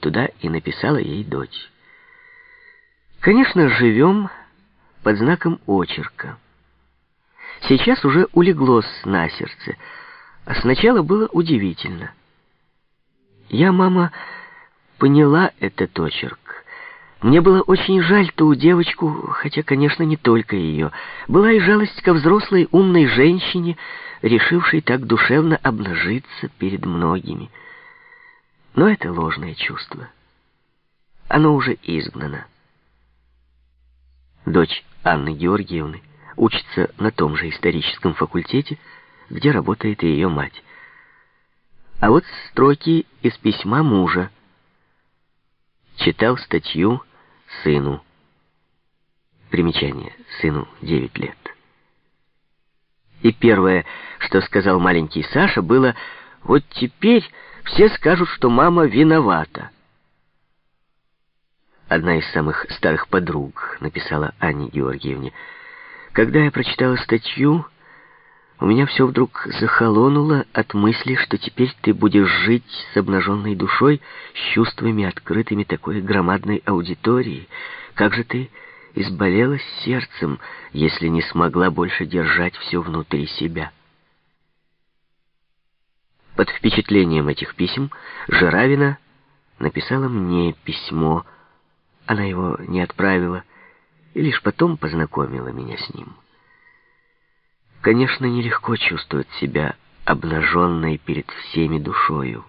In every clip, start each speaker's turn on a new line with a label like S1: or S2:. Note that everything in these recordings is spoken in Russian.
S1: туда и написала ей дочь. Конечно, живем под знаком очерка. Сейчас уже улеглось на сердце, а сначала было удивительно. Я, мама, поняла этот очерк. Мне было очень жаль ту девочку, хотя, конечно, не только ее. Была и жалость ко взрослой умной женщине, решившей так душевно обнажиться перед многими. Но это ложное чувство. Оно уже изгнано. Дочь Анны Георгиевны учится на том же историческом факультете, где работает ее мать. А вот строки из письма мужа. Читал статью сыну. Примечание. Сыну 9 лет. И первое, что сказал маленький Саша, было «Вот теперь все скажут, что мама виновата». Одна из самых старых подруг написала Анне Георгиевне. Когда я прочитала статью, у меня все вдруг захолонуло от мысли, что теперь ты будешь жить с обнаженной душой, с чувствами открытыми такой громадной аудитории. Как же ты изболелась сердцем, если не смогла больше держать все внутри себя? Под впечатлением этих писем Жиравина написала мне письмо. Она его не отправила и лишь потом познакомила меня с ним. Конечно, нелегко чувствовать себя обнаженной перед всеми душою.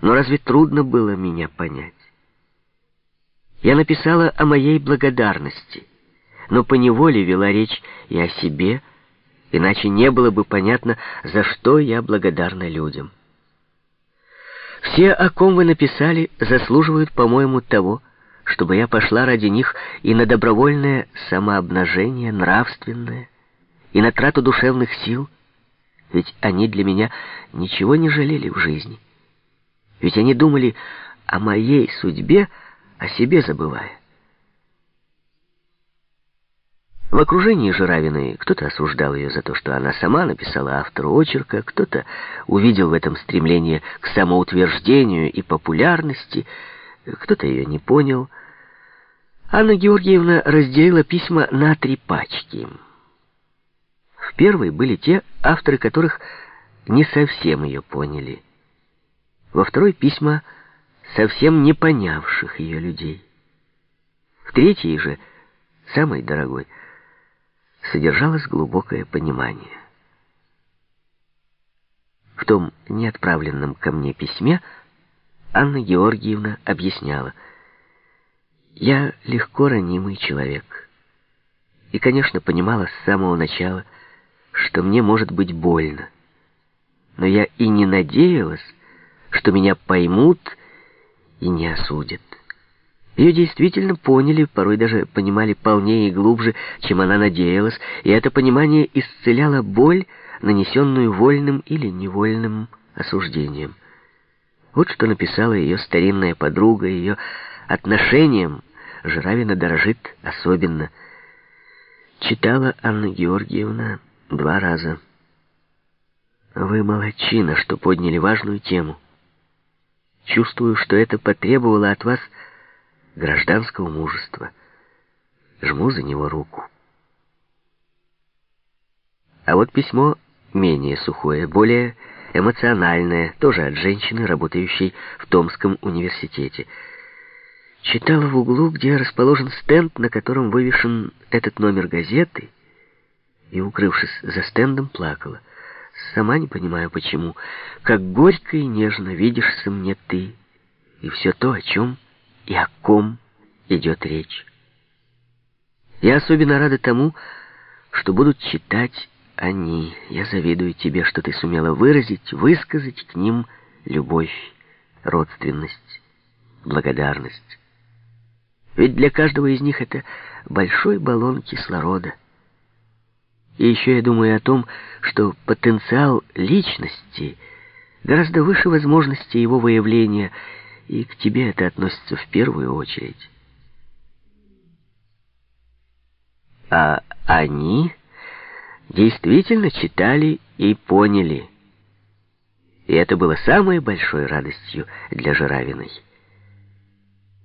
S1: Но разве трудно было меня понять? Я написала о моей благодарности, но поневоле вела речь и о себе, иначе не было бы понятно, за что я благодарна людям. Все, о ком вы написали, заслуживают, по-моему, того, чтобы я пошла ради них и на добровольное самообнажение нравственное, и на трату душевных сил, ведь они для меня ничего не жалели в жизни. Ведь они думали о моей судьбе, о себе забывая. В окружении Жиравиной кто-то осуждал ее за то, что она сама написала автору очерка, кто-то увидел в этом стремление к самоутверждению и популярности, кто-то ее не понял. Анна Георгиевна разделила письма на три пачки — в первой были те, авторы которых не совсем ее поняли. Во второй письма совсем не понявших ее людей. В третьей же, самой дорогой, содержалось глубокое понимание. В том неотправленном ко мне письме Анна Георгиевна объясняла, «Я легко ранимый человек» и, конечно, понимала с самого начала, что мне может быть больно. Но я и не надеялась, что меня поймут и не осудят. Ее действительно поняли, порой даже понимали полнее и глубже, чем она надеялась, и это понимание исцеляло боль, нанесенную вольным или невольным осуждением. Вот что написала ее старинная подруга, ее отношением Жиравина дорожит особенно. Читала Анна Георгиевна Два раза. Вы молодчина, что подняли важную тему. Чувствую, что это потребовало от вас гражданского мужества. Жму за него руку. А вот письмо менее сухое, более эмоциональное, тоже от женщины, работающей в Томском университете. Читала в углу, где расположен стенд, на котором вывешен этот номер газеты — и, укрывшись за стендом, плакала. Сама не понимаю, почему. Как горько и нежно видишься мне ты, и все то, о чем и о ком идет речь. Я особенно рада тому, что будут читать они. Я завидую тебе, что ты сумела выразить, высказать к ним любовь, родственность, благодарность. Ведь для каждого из них это большой баллон кислорода. И еще я думаю о том, что потенциал личности гораздо выше возможности его выявления, и к тебе это относится в первую очередь. А они действительно читали и поняли. И это было самой большой радостью для Жиравиной.